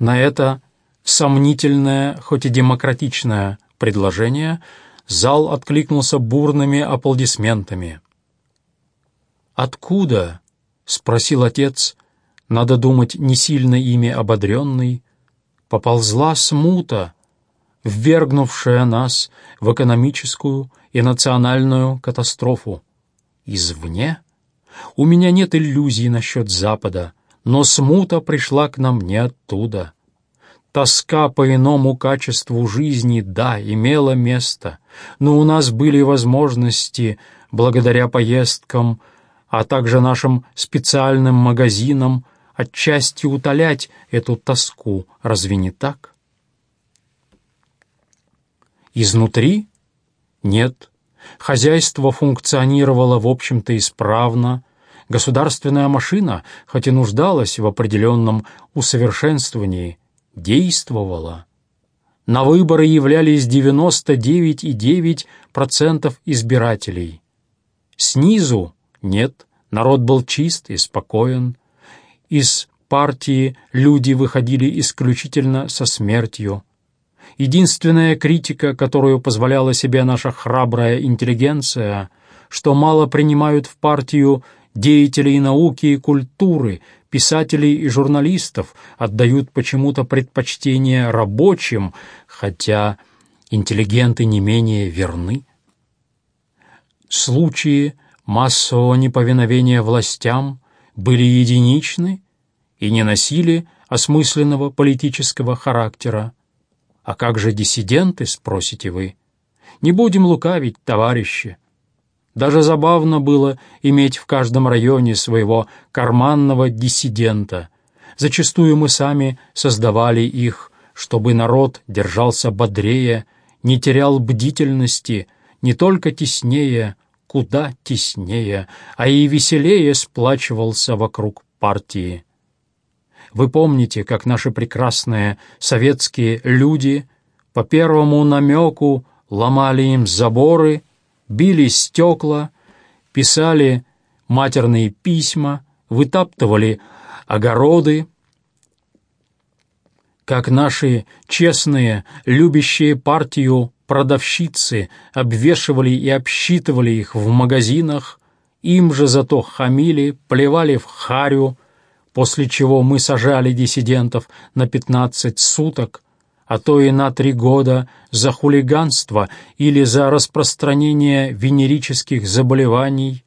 На это сомнительное, хоть и демократичное предложение зал откликнулся бурными аплодисментами. «Откуда?» — спросил отец, надо думать, не сильно ими ободренный, поползла смута, ввергнувшая нас в экономическую и национальную катастрофу. Извне? У меня нет иллюзий насчет Запада, но смута пришла к нам не оттуда. Тоска по иному качеству жизни, да, имела место, но у нас были возможности, благодаря поездкам, а также нашим специальным магазинам, отчасти утолять эту тоску, разве не так? Изнутри? Нет. Хозяйство функционировало, в общем-то, исправно, Государственная машина, хоть и нуждалась в определенном усовершенствовании, действовала. На выборы являлись 99,9% избирателей. Снизу нет, народ был чист и спокоен. Из партии люди выходили исключительно со смертью. Единственная критика, которую позволяла себе наша храбрая интеллигенция, что мало принимают в партию деятелей науки и культуры, писателей и журналистов отдают почему-то предпочтение рабочим, хотя интеллигенты не менее верны. Случаи массового неповиновения властям были единичны и не носили осмысленного политического характера. А как же диссиденты, спросите вы? Не будем лукавить, товарищи. Даже забавно было иметь в каждом районе своего карманного диссидента. Зачастую мы сами создавали их, чтобы народ держался бодрее, не терял бдительности, не только теснее, куда теснее, а и веселее сплачивался вокруг партии. Вы помните, как наши прекрасные советские люди по первому намеку ломали им заборы били стекла, писали матерные письма, вытаптывали огороды, как наши честные, любящие партию продавщицы обвешивали и обсчитывали их в магазинах, им же зато хамили, плевали в харю, после чего мы сажали диссидентов на пятнадцать суток, а то и на три года за хулиганство или за распространение венерических заболеваний.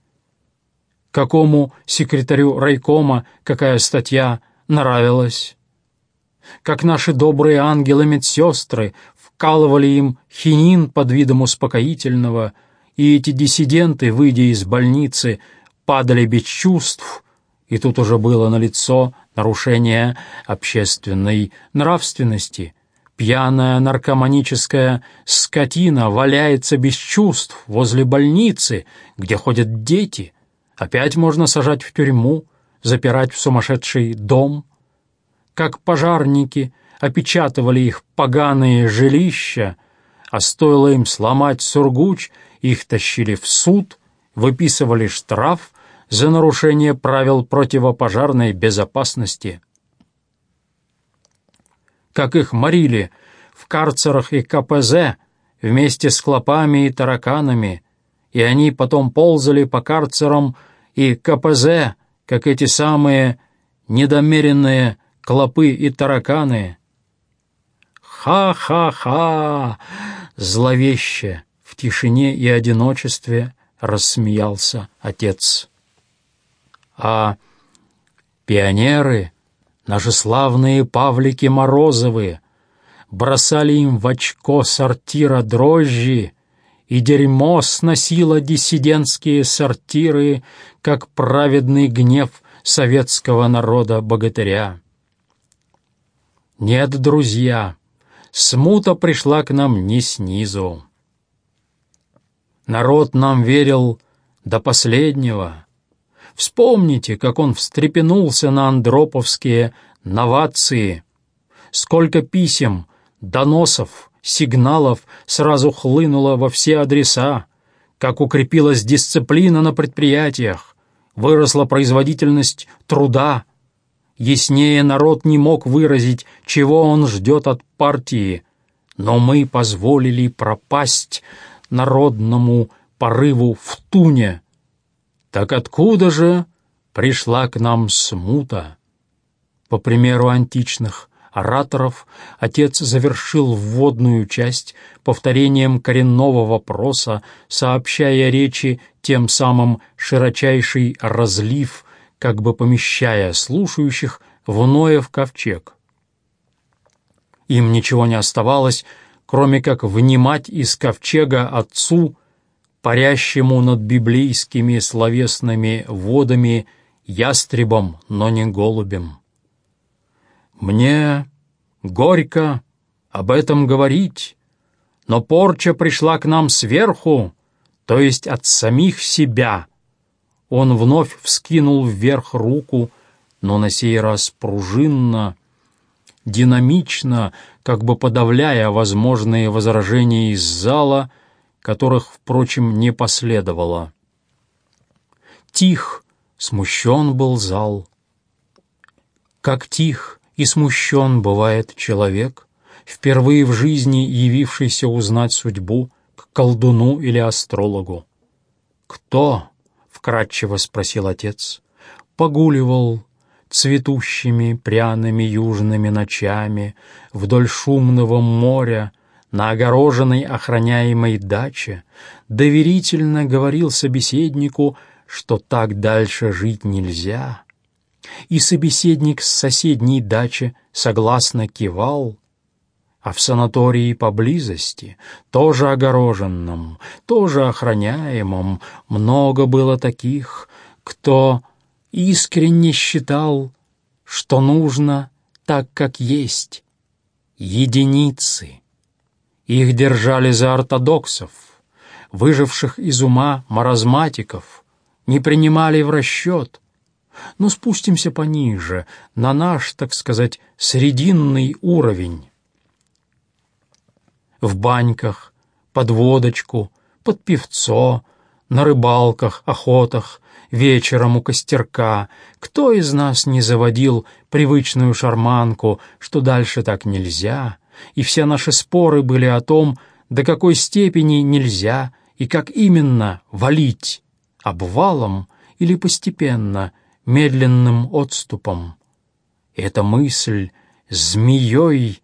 Какому секретарю райкома какая статья нравилась? Как наши добрые ангелы-медсестры вкалывали им хинин под видом успокоительного, и эти диссиденты, выйдя из больницы, падали без чувств, и тут уже было налицо нарушение общественной нравственности — Пьяная наркоманическая скотина валяется без чувств возле больницы, где ходят дети. Опять можно сажать в тюрьму, запирать в сумасшедший дом. Как пожарники опечатывали их поганые жилища, а стоило им сломать сургуч, их тащили в суд, выписывали штраф за нарушение правил противопожарной безопасности как их морили в карцерах и КПЗ вместе с клопами и тараканами, и они потом ползали по карцерам и КПЗ, как эти самые недомеренные клопы и тараканы. «Ха-ха-ха!» Зловеще в тишине и одиночестве рассмеялся отец. А пионеры наши славные Павлики Морозовы, бросали им в очко сортира дрожжи, и дерьмо сносило диссидентские сортиры, как праведный гнев советского народа-богатыря. Нет, друзья, смута пришла к нам не снизу. Народ нам верил до последнего, Вспомните, как он встрепенулся на андроповские новации. Сколько писем, доносов, сигналов сразу хлынуло во все адреса, как укрепилась дисциплина на предприятиях, выросла производительность труда. Яснее народ не мог выразить, чего он ждет от партии, но мы позволили пропасть народному порыву в туне. Так откуда же пришла к нам смута? По примеру античных ораторов, отец завершил вводную часть повторением коренного вопроса, сообщая речи тем самым широчайший разлив, как бы помещая слушающих в Ноев ковчег. Им ничего не оставалось, кроме как внимать из ковчега отцу, парящему над библейскими словесными водами ястребом, но не голубем. Мне горько об этом говорить, но порча пришла к нам сверху, то есть от самих себя. Он вновь вскинул вверх руку, но на сей раз пружинно, динамично, как бы подавляя возможные возражения из зала, которых, впрочем, не последовало. Тих, смущен был зал. Как тих и смущен бывает человек, впервые в жизни явившийся узнать судьбу к колдуну или астрологу. «Кто?» — вкратчиво спросил отец. «Погуливал цветущими пряными южными ночами вдоль шумного моря на огороженной охраняемой даче, доверительно говорил собеседнику, что так дальше жить нельзя» и собеседник с соседней дачи согласно кивал, а в санатории поблизости, тоже огороженном, тоже охраняемом, много было таких, кто искренне считал, что нужно так, как есть. Единицы. Их держали за ортодоксов, выживших из ума маразматиков, не принимали в расчет, но спустимся пониже, на наш, так сказать, срединный уровень. В баньках, под водочку, под певцо, на рыбалках, охотах, вечером у костерка. Кто из нас не заводил привычную шарманку, что дальше так нельзя, и все наши споры были о том, до какой степени нельзя и как именно валить, обвалом или постепенно — медленным отступом. Эта мысль змеей,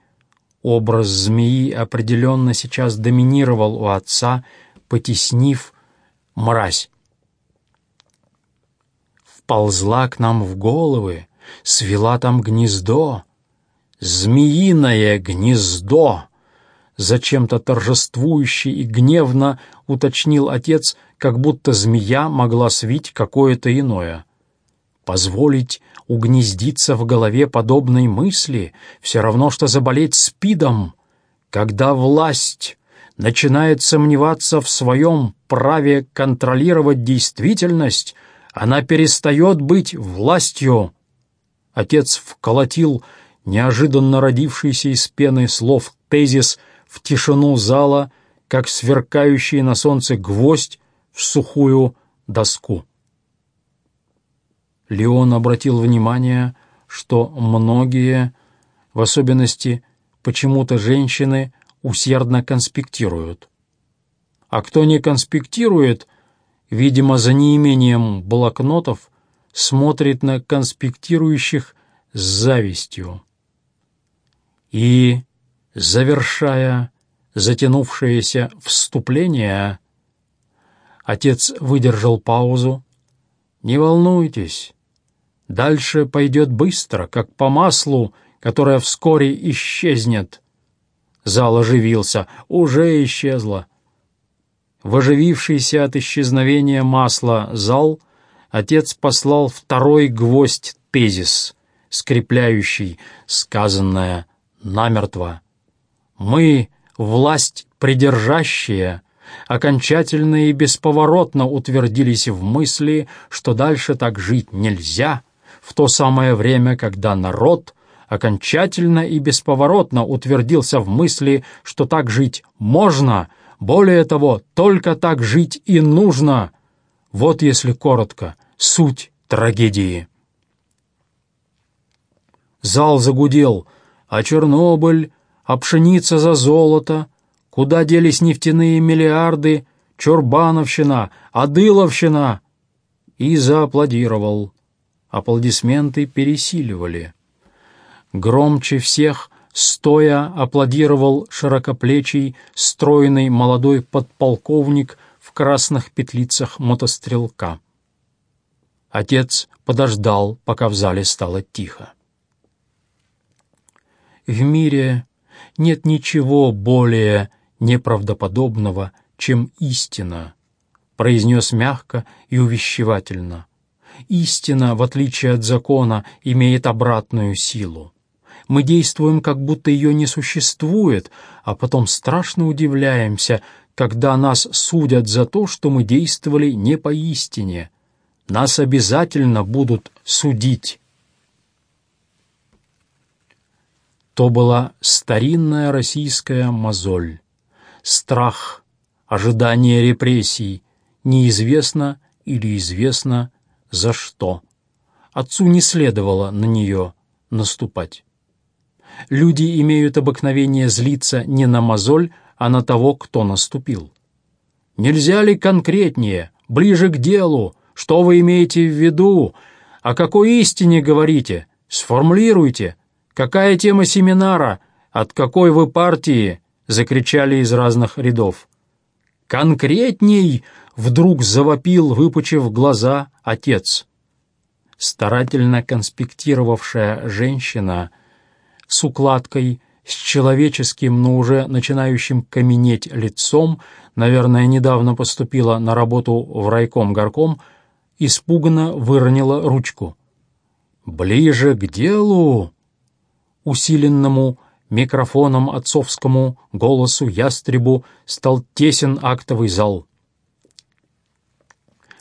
образ змеи определенно сейчас доминировал у отца, потеснив мразь. Вползла к нам в головы, свела там гнездо, змеиное гнездо, зачем-то торжествующе и гневно уточнил отец, как будто змея могла свить какое-то иное. Позволить угнездиться в голове подобной мысли все равно, что заболеть спидом, когда власть начинает сомневаться в своем праве контролировать действительность, она перестает быть властью. Отец вколотил неожиданно родившийся из пены слов тезис в тишину зала, как сверкающий на солнце гвоздь в сухую доску. Леон обратил внимание, что многие, в особенности почему-то женщины, усердно конспектируют. А кто не конспектирует, видимо, за неимением блокнотов, смотрит на конспектирующих с завистью. И, завершая затянувшееся вступление, отец выдержал паузу. «Не волнуйтесь, Дальше пойдет быстро, как по маслу, которое вскоре исчезнет. Зал оживился, уже исчезло. В оживившийся от исчезновения масла зал отец послал второй гвоздь тезис, скрепляющий сказанное намертво. «Мы, власть придержащая, окончательно и бесповоротно утвердились в мысли, что дальше так жить нельзя» в то самое время, когда народ окончательно и бесповоротно утвердился в мысли, что так жить можно, более того, только так жить и нужно. Вот, если коротко, суть трагедии. Зал загудел. А Чернобыль, а пшеница за золото, куда делись нефтяные миллиарды, Чурбановщина, Адыловщина. И зааплодировал. Аплодисменты пересиливали. Громче всех, стоя, аплодировал широкоплечий, стройный молодой подполковник в красных петлицах мотострелка. Отец подождал, пока в зале стало тихо. В мире нет ничего более неправдоподобного, чем истина, произнес мягко и увещевательно. Истина, в отличие от закона, имеет обратную силу. Мы действуем, как будто ее не существует, а потом страшно удивляемся, когда нас судят за то, что мы действовали не по истине. Нас обязательно будут судить. То была старинная российская мозоль. Страх, ожидание репрессий, неизвестно или известно за что. Отцу не следовало на нее наступать. Люди имеют обыкновение злиться не на мозоль, а на того, кто наступил. Нельзя ли конкретнее, ближе к делу? Что вы имеете в виду? О какой истине говорите? Сформулируйте. «Какая тема семинара? От какой вы партии?» — закричали из разных рядов. «Конкретней!» — вдруг завопил, выпучив глаза, отец. Старательно конспектировавшая женщина с укладкой, с человеческим, но уже начинающим каменеть лицом, наверное, недавно поступила на работу в райком горком, испуганно выронила ручку. «Ближе к делу!» Усиленному микрофоном отцовскому голосу ястребу стал тесен актовый зал.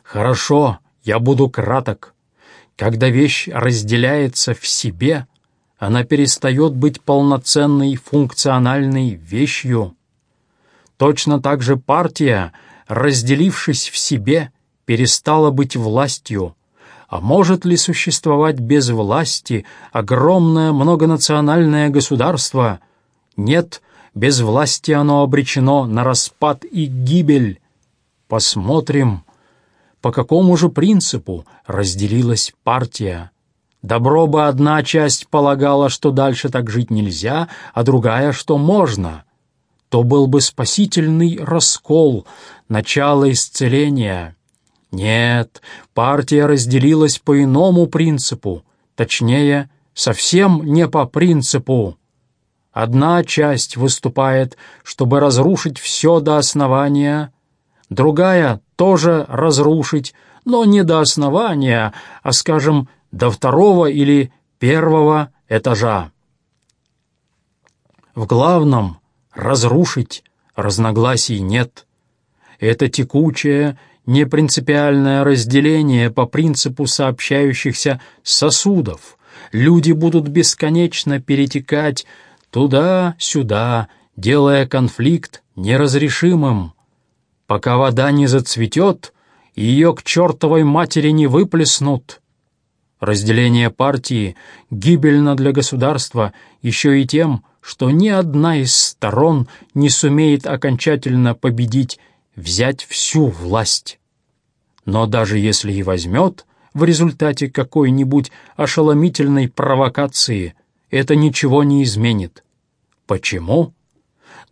«Хорошо, я буду краток. Когда вещь разделяется в себе, она перестает быть полноценной функциональной вещью. Точно так же партия, разделившись в себе, перестала быть властью, а может ли существовать без власти огромное многонациональное государство? Нет, без власти оно обречено на распад и гибель. Посмотрим, по какому же принципу разделилась партия. Добро бы одна часть полагала, что дальше так жить нельзя, а другая, что можно. То был бы спасительный раскол, начало исцеления. Нет, партия разделилась по иному принципу, точнее, совсем не по принципу. Одна часть выступает, чтобы разрушить все до основания, другая тоже разрушить, но не до основания, а, скажем, до второго или первого этажа. В главном — разрушить, разногласий нет. Это текучее непринципиальное разделение по принципу сообщающихся сосудов. Люди будут бесконечно перетекать туда-сюда, делая конфликт неразрешимым. Пока вода не зацветет, ее к чертовой матери не выплеснут. Разделение партии гибельно для государства еще и тем, что ни одна из сторон не сумеет окончательно победить взять всю власть. Но даже если и возьмет в результате какой-нибудь ошеломительной провокации, это ничего не изменит. Почему?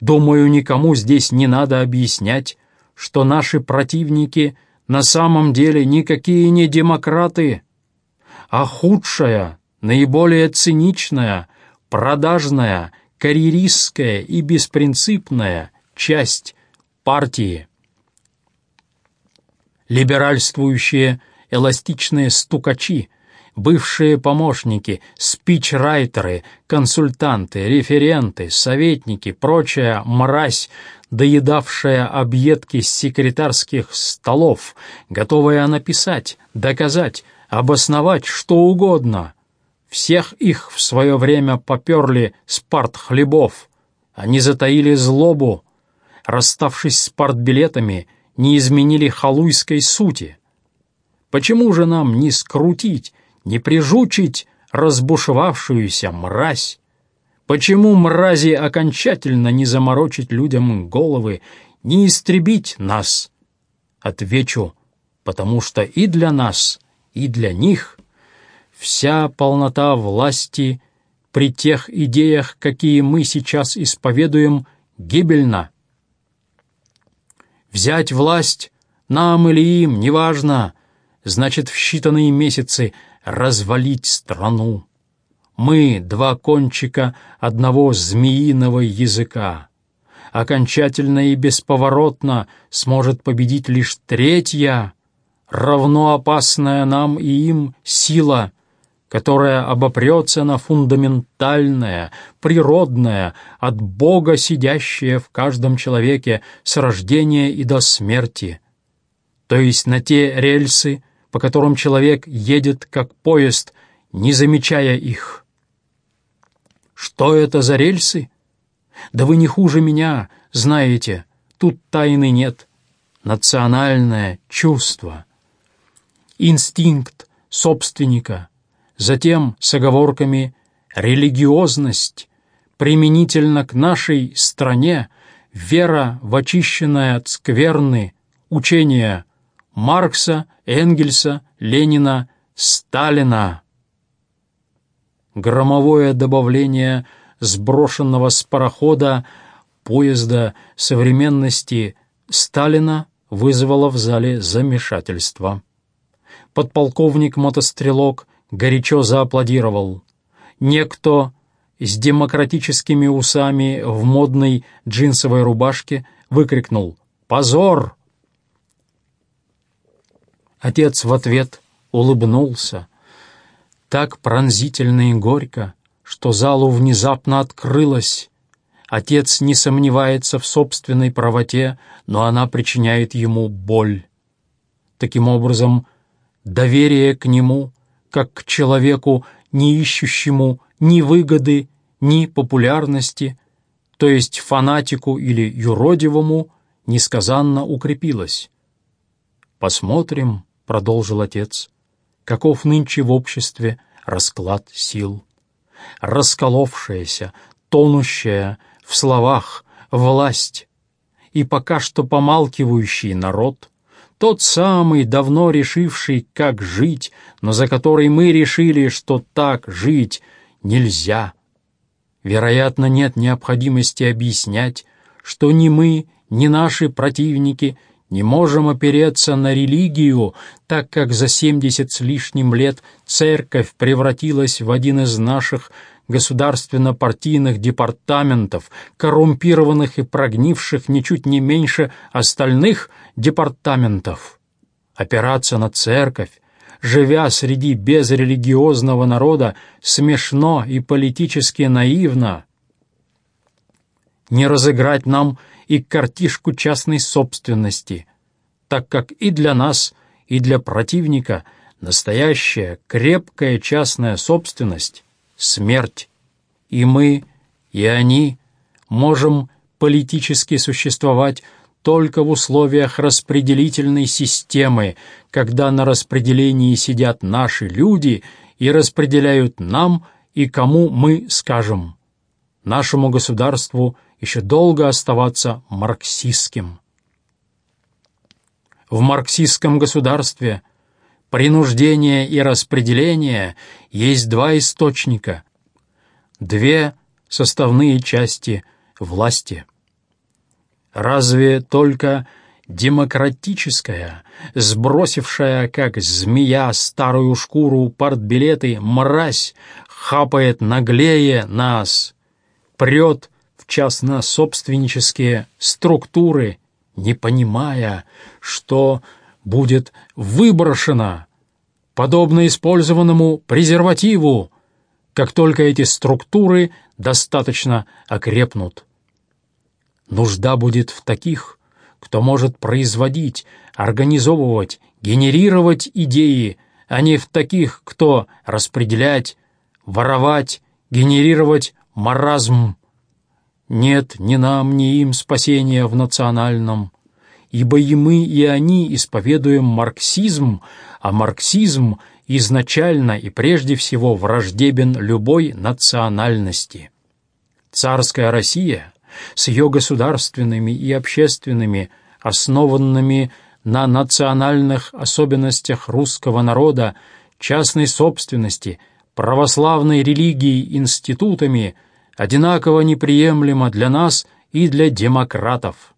Думаю, никому здесь не надо объяснять, что наши противники на самом деле никакие не демократы, а худшая, наиболее циничная, продажная, карьеристская и беспринципная часть партии либеральствующие эластичные стукачи, бывшие помощники, спичрайтеры, консультанты, референты, советники, прочая мразь, доедавшая объедки с секретарских столов, готовая написать, доказать, обосновать что угодно. Всех их в свое время поперли с партхлебов. Они затаили злобу. Расставшись с партбилетами, не изменили халуйской сути? Почему же нам не скрутить, не прижучить разбушевавшуюся мразь, почему мрази окончательно не заморочить людям головы, не истребить нас? Отвечу, потому что и для нас, и для них вся полнота власти при тех идеях, какие мы сейчас исповедуем, гибельна. Взять власть нам или им, неважно, значит в считанные месяцы развалить страну. Мы — два кончика одного змеиного языка. Окончательно и бесповоротно сможет победить лишь третья, равно опасная нам и им сила, которая обопрется на фундаментальное, природное, от Бога сидящее в каждом человеке с рождения и до смерти, то есть на те рельсы, по которым человек едет как поезд, не замечая их. Что это за рельсы? Да вы не хуже меня, знаете, тут тайны нет. Национальное чувство, инстинкт собственника, затем с оговорками религиозность, применительно к нашей стране, вера в от скверны, учение Маркса, Энгельса, Ленина, Сталина. Громовое добавление сброшенного с парохода поезда современности Сталина вызвало в зале замешательство. Подполковник-мотострелок горячо зааплодировал. Некто с демократическими усами в модной джинсовой рубашке выкрикнул «Позор!» Отец в ответ улыбнулся, так пронзительно и горько, что залу внезапно открылось. Отец не сомневается в собственной правоте, но она причиняет ему боль. Таким образом, доверие к нему, как к человеку, не ищущему ни выгоды, ни популярности, то есть фанатику или юродивому, несказанно укрепилось. Посмотрим, — продолжил отец, — каков нынче в обществе расклад сил. Расколовшаяся, тонущая в словах власть и пока что помалкивающий народ, тот самый, давно решивший, как жить, но за который мы решили, что так жить нельзя. Вероятно, нет необходимости объяснять, что ни мы, ни наши противники не можем опереться на религию, так как за семьдесят с лишним лет церковь превратилась в один из наших государственно-партийных департаментов, коррумпированных и прогнивших ничуть не меньше остальных департаментов. Опираться на церковь, живя среди безрелигиозного народа, смешно и политически наивно. Не разыграть нам и картишку частной собственности, так как и для нас, и для противника настоящая крепкая частная собственность — смерть, и мы, и они можем политически существовать только в условиях распределительной системы, когда на распределении сидят наши люди и распределяют нам и кому мы скажем. Нашему государству еще долго оставаться марксистским. В марксистском государстве принуждение и распределение есть два источника, две составные части власти. Разве только демократическая, сбросившая, как змея, старую шкуру партбилеты, мразь, хапает наглее нас, прет частно-собственнические структуры, не понимая, что будет выброшено, подобно использованному презервативу, как только эти структуры достаточно окрепнут. Нужда будет в таких, кто может производить, организовывать, генерировать идеи, а не в таких, кто распределять, воровать, генерировать маразм, нет ни нам, ни им спасения в национальном, ибо и мы, и они исповедуем марксизм, а марксизм изначально и прежде всего враждебен любой национальности. Царская Россия с ее государственными и общественными, основанными на национальных особенностях русского народа, частной собственности, православной религии институтами одинаково неприемлема для нас и для демократов.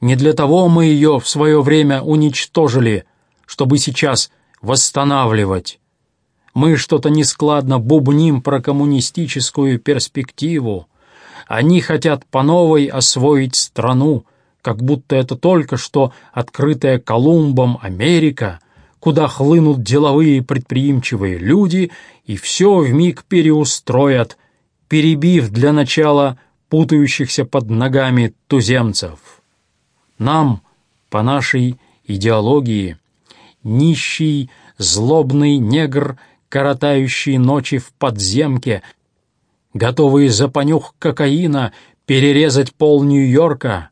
Не для того мы ее в свое время уничтожили, чтобы сейчас восстанавливать. Мы что-то нескладно бубним про коммунистическую перспективу. Они хотят по новой освоить страну, как будто это только что открытая Колумбом Америка, куда хлынут деловые предприимчивые люди и все вмиг переустроят, перебив для начала путающихся под ногами туземцев. Нам, по нашей идеологии, нищий, злобный негр, коротающий ночи в подземке, готовый за понюх кокаина перерезать пол Нью-Йорка,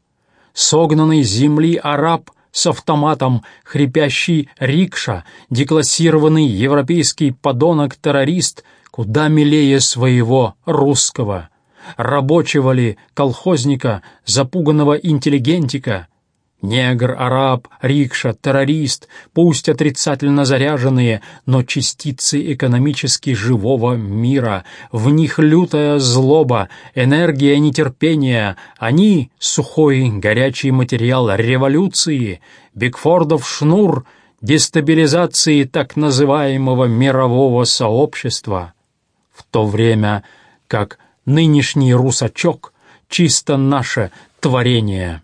согнанный земли араб с автоматом, хрипящий рикша, деклассированный европейский подонок-террорист, куда милее своего русского, рабочего ли, колхозника, запуганного интеллигентика — Негр, араб, рикша, террорист, пусть отрицательно заряженные, но частицы экономически живого мира. В них лютая злоба, энергия нетерпения. Они — сухой, горячий материал революции, Бигфордов шнур дестабилизации так называемого мирового сообщества. В то время как нынешний русачок — чисто наше творение.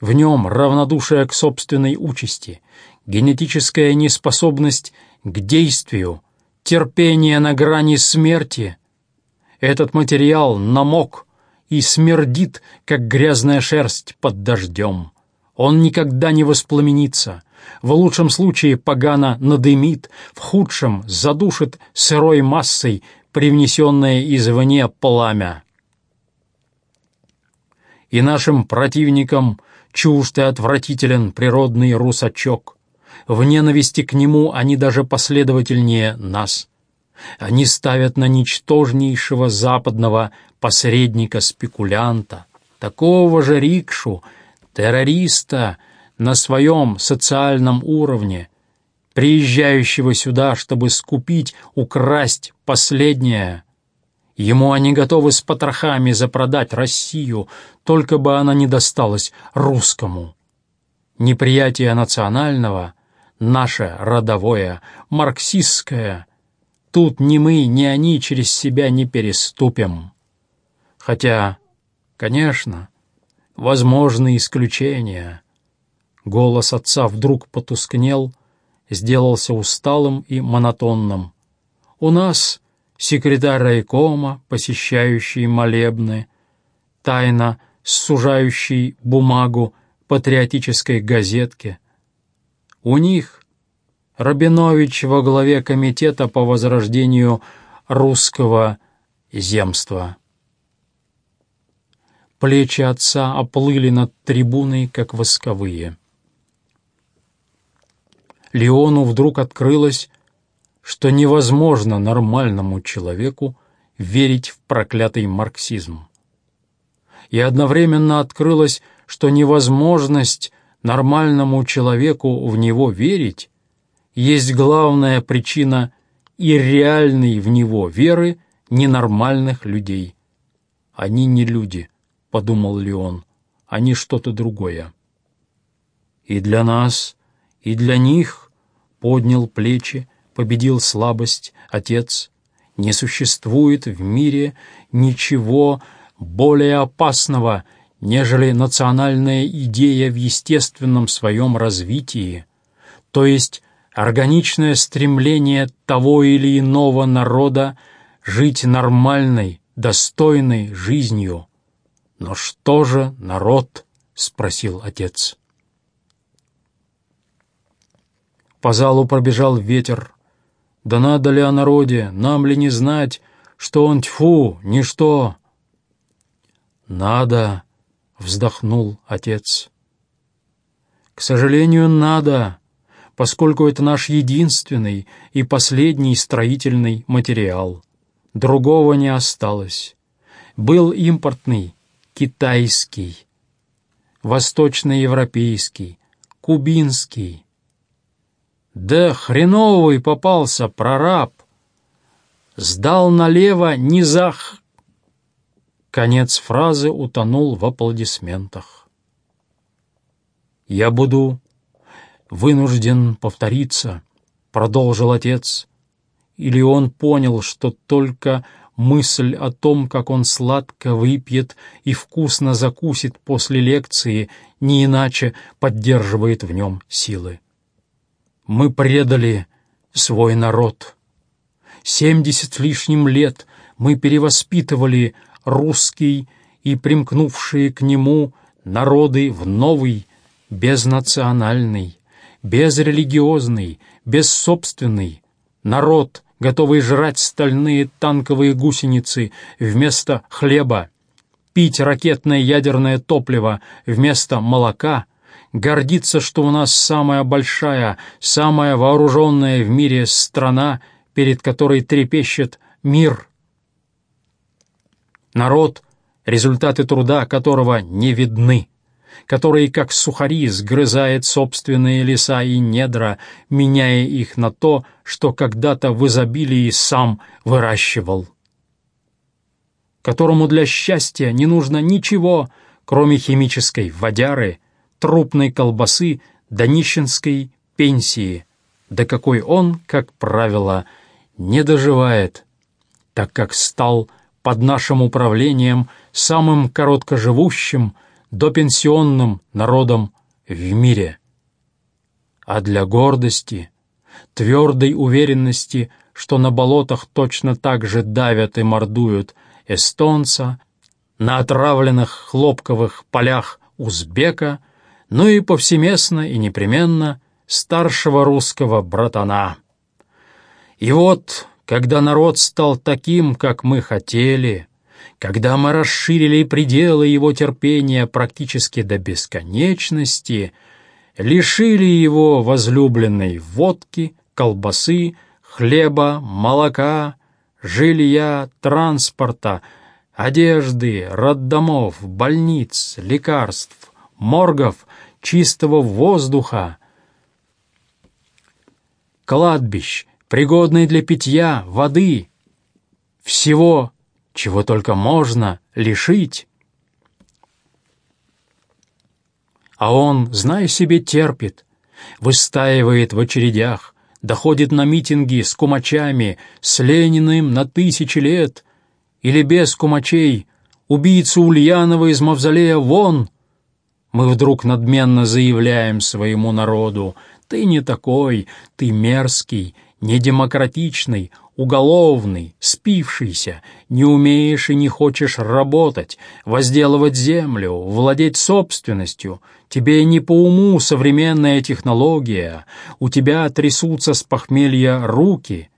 В нем равнодушие к собственной участи, генетическая неспособность к действию, терпение на грани смерти. Этот материал намок и смердит, как грязная шерсть под дождем. Он никогда не воспламенится, в лучшем случае погано надымит, в худшем задушит сырой массой привнесенное извне пламя. И нашим противникам чужд и отвратителен природный русачок. В ненависти к нему они даже последовательнее нас. Они ставят на ничтожнейшего западного посредника-спекулянта, такого же рикшу, террориста на своем социальном уровне, приезжающего сюда, чтобы скупить, украсть последнее — Ему они готовы с потрохами запродать Россию, только бы она не досталась русскому. Неприятие национального, наше родовое, марксистское, тут ни мы, ни они через себя не переступим. Хотя, конечно, возможны исключения. Голос отца вдруг потускнел, сделался усталым и монотонным. У нас секретарь райкома, посещающий молебны, тайно сужающий бумагу патриотической газетке. У них Рабинович во главе комитета по возрождению русского земства. Плечи отца оплыли над трибуной, как восковые. Леону вдруг открылось, что невозможно нормальному человеку верить в проклятый марксизм. И одновременно открылось, что невозможность нормальному человеку в него верить есть главная причина и реальной в него веры ненормальных людей. «Они не люди», — подумал Леон, — «они что-то другое». И для нас, и для них поднял плечи, победил слабость, Отец. Не существует в мире ничего более опасного, нежели национальная идея в естественном своем развитии, то есть органичное стремление того или иного народа жить нормальной, достойной жизнью. «Но что же народ?» — спросил отец. По залу пробежал ветер, да надо ли о народе, нам ли не знать, что он тьфу, ничто? Надо, вздохнул отец. К сожалению, надо. поскольку это наш единственный и последний строительный материал. Другого не осталось. Был импортный, китайский, восточноевропейский, кубинский. Да хреновый попался прораб. Сдал налево низах. Конец фразы утонул в аплодисментах. «Я буду вынужден повториться», — продолжил отец. Или он понял, что только мысль о том, как он сладко выпьет и вкусно закусит после лекции, не иначе поддерживает в нем силы. Мы предали свой народ. Семьдесят лишним лет мы перевоспитывали русский и примкнувшие к нему народы в новый, безнациональный, безрелигиозный, бессобственный народ, готовый жрать стальные танковые гусеницы вместо хлеба, пить ракетное ядерное топливо вместо молока, гордиться, что у нас самая большая, самая вооруженная в мире страна, перед которой трепещет мир – Народ, результаты труда которого не видны, который, как сухари, сгрызает собственные леса и недра, меняя их на то, что когда-то в изобилии сам выращивал, которому для счастья не нужно ничего, кроме химической водяры, трупной колбасы да нищенской пенсии, до какой он, как правило, не доживает, так как стал под нашим управлением самым короткоживущим, допенсионным народом в мире. А для гордости, твердой уверенности, что на болотах точно так же давят и мордуют эстонца, на отравленных хлопковых полях узбека, ну и повсеместно и непременно старшего русского братана. И вот когда народ стал таким, как мы хотели, когда мы расширили пределы его терпения практически до бесконечности, лишили его возлюбленной водки, колбасы, хлеба, молока, жилья, транспорта, одежды, роддомов, больниц, лекарств, моргов, чистого воздуха, кладбищ, пригодной для питья, воды, всего, чего только можно лишить. А он, зная себе, терпит, выстаивает в очередях, доходит на митинги с кумачами, с Лениным на тысячи лет, или без кумачей, убийцу Ульянова из мавзолея вон. Мы вдруг надменно заявляем своему народу, ты не такой, ты мерзкий, недемократичный, уголовный, спившийся, не умеешь и не хочешь работать, возделывать землю, владеть собственностью, тебе не по уму современная технология, у тебя трясутся с похмелья руки,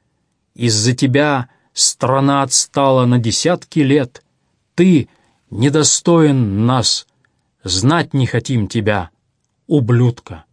из-за тебя страна отстала на десятки лет, ты недостоин нас, знать не хотим тебя, ублюдка.